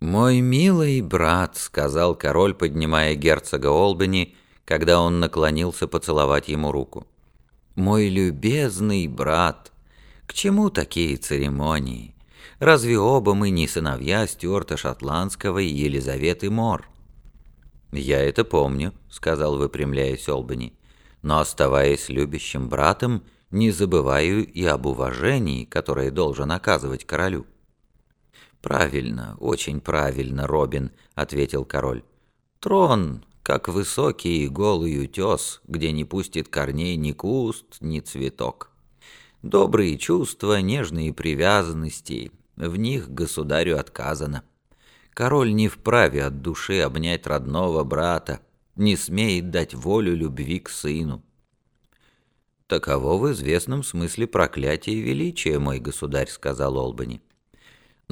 «Мой милый брат», — сказал король, поднимая герцога Олбани, когда он наклонился поцеловать ему руку. «Мой любезный брат, к чему такие церемонии? Разве оба мы не сыновья Стюарта Шотландского и Елизаветы Мор?» «Я это помню», — сказал, выпрямляясь Олбани, «но, оставаясь любящим братом, не забываю и об уважении, которое должен оказывать королю». «Правильно, очень правильно, Робин», — ответил король. «Трон, как высокий и голый утес, где не пустит корней ни куст, ни цветок. Добрые чувства, нежные привязанности, в них государю отказано. Король не вправе от души обнять родного брата, не смеет дать волю любви к сыну». «Таково в известном смысле проклятие величия, мой государь», — сказал Олбани.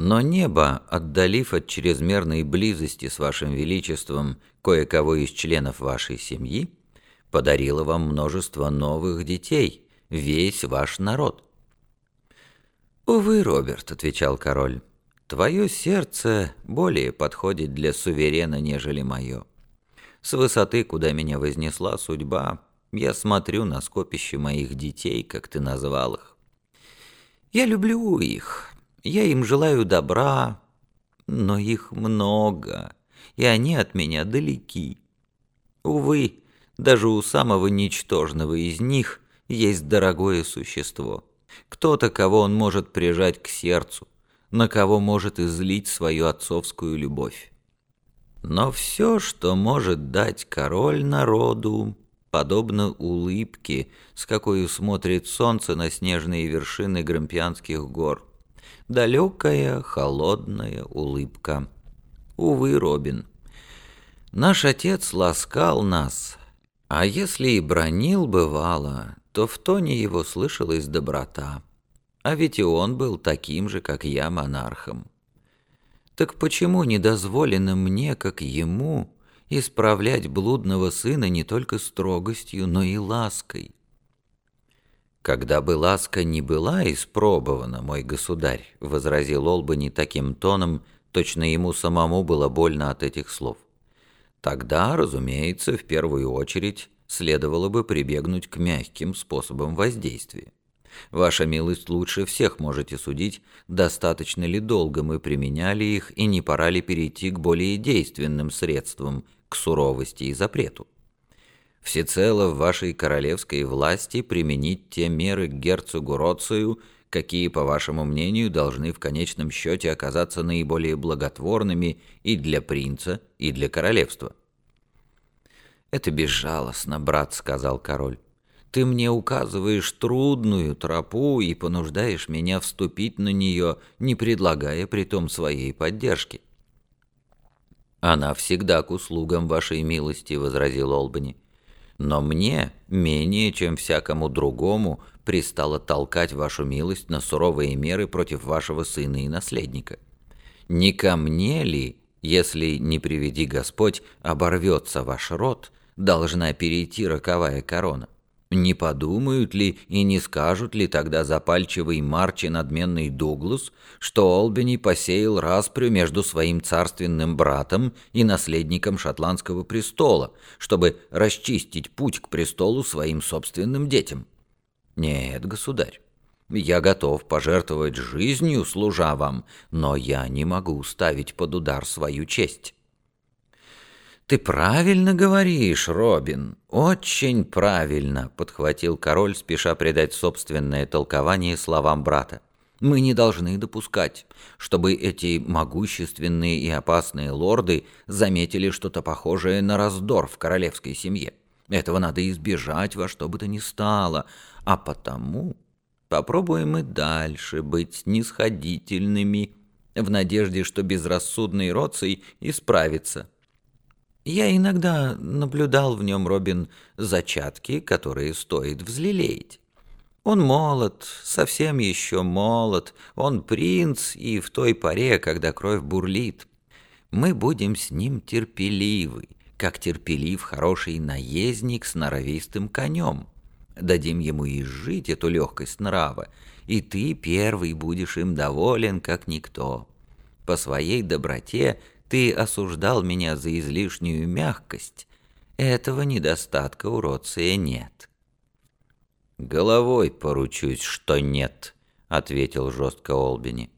Но небо, отдалив от чрезмерной близости с вашим величеством кое-кого из членов вашей семьи, подарило вам множество новых детей, весь ваш народ. «Увы, Роберт», — отвечал король, — «твое сердце более подходит для суверена, нежели мое. С высоты, куда меня вознесла судьба, я смотрю на скопище моих детей, как ты назвал их. Я люблю их, я им желаю добра, но их много, и они от меня далеки. Увы, даже у самого ничтожного из них есть дорогое существо. Кто-то, кого он может прижать к сердцу, на кого может излить свою отцовскую любовь. Но все, что может дать король народу, подобно улыбке, с какой смотрит солнце на снежные вершины Грампианских гор далекая, холодная улыбка. Увы, Робин, наш отец ласкал нас, а если и бронил бывало, то в тоне его слышалась доброта. А ведь и он был таким же, как я, монархом. Так почему не дозволено мне, как ему, исправлять блудного сына не только строгостью, но и лаской? «Когда бы ласка не была испробована, мой государь», — возразил Олбани таким тоном, точно ему самому было больно от этих слов. «Тогда, разумеется, в первую очередь следовало бы прибегнуть к мягким способам воздействия. Ваша милость лучше всех можете судить, достаточно ли долго мы применяли их и не пора ли перейти к более действенным средствам, к суровости и запрету» всецело в вашей королевской власти применить те меры к герцогу Роцию, какие, по вашему мнению, должны в конечном счете оказаться наиболее благотворными и для принца, и для королевства». «Это безжалостно, брат», — сказал король. «Ты мне указываешь трудную тропу и понуждаешь меня вступить на нее, не предлагая при том своей поддержки». «Она всегда к услугам вашей милости», — возразил Олбани. Но мне, менее чем всякому другому, пристало толкать вашу милость на суровые меры против вашего сына и наследника. Не ко мне ли, если, не приведи Господь, оборвется ваш род, должна перейти роковая корона? Не подумают ли и не скажут ли тогда запальчивый Марч надменный Дуглас, что Олбини посеял распрю между своим царственным братом и наследником шотландского престола, чтобы расчистить путь к престолу своим собственным детям? Нет, государь, я готов пожертвовать жизнью, служа вам, но я не могу ставить под удар свою честь». «Ты правильно говоришь, Робин, очень правильно», — подхватил король, спеша придать собственное толкование словам брата. «Мы не должны допускать, чтобы эти могущественные и опасные лорды заметили что-то похожее на раздор в королевской семье. Этого надо избежать во что бы то ни стало, а потому попробуем и дальше быть снисходительными в надежде, что безрассудный Роций исправится». Я иногда наблюдал в нем, Робин, зачатки, которые стоит взлелеять. Он молод, совсем еще молод, он принц и в той поре, когда кровь бурлит. Мы будем с ним терпеливы, как терпелив хороший наездник с норовистым конем. Дадим ему изжить эту легкость нрава, и ты первый будешь им доволен, как никто. по своей доброте ты осуждал меня за излишнюю мягкость, этого недостатка у Роция нет». «Головой поручусь, что нет», — ответил жестко Олбини.